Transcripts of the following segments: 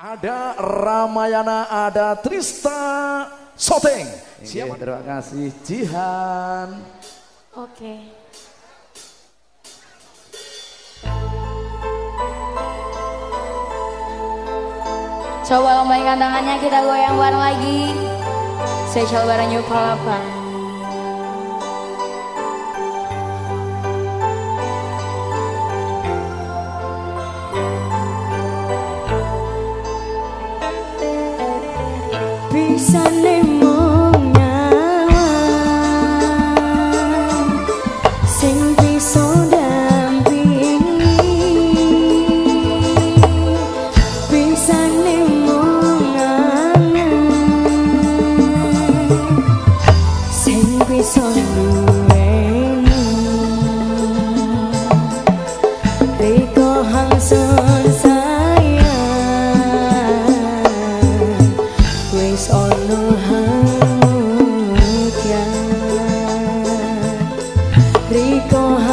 Ada Ramayana, ada Trista Soteng. Siapa? Terima kasih Jihan. Oke. Coba lambaikan tangannya kita goyang bareng lagi. Spesial bareng New Palapa.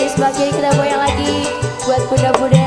Di sebelah kiri kita goyang lagi buat bunda-bunda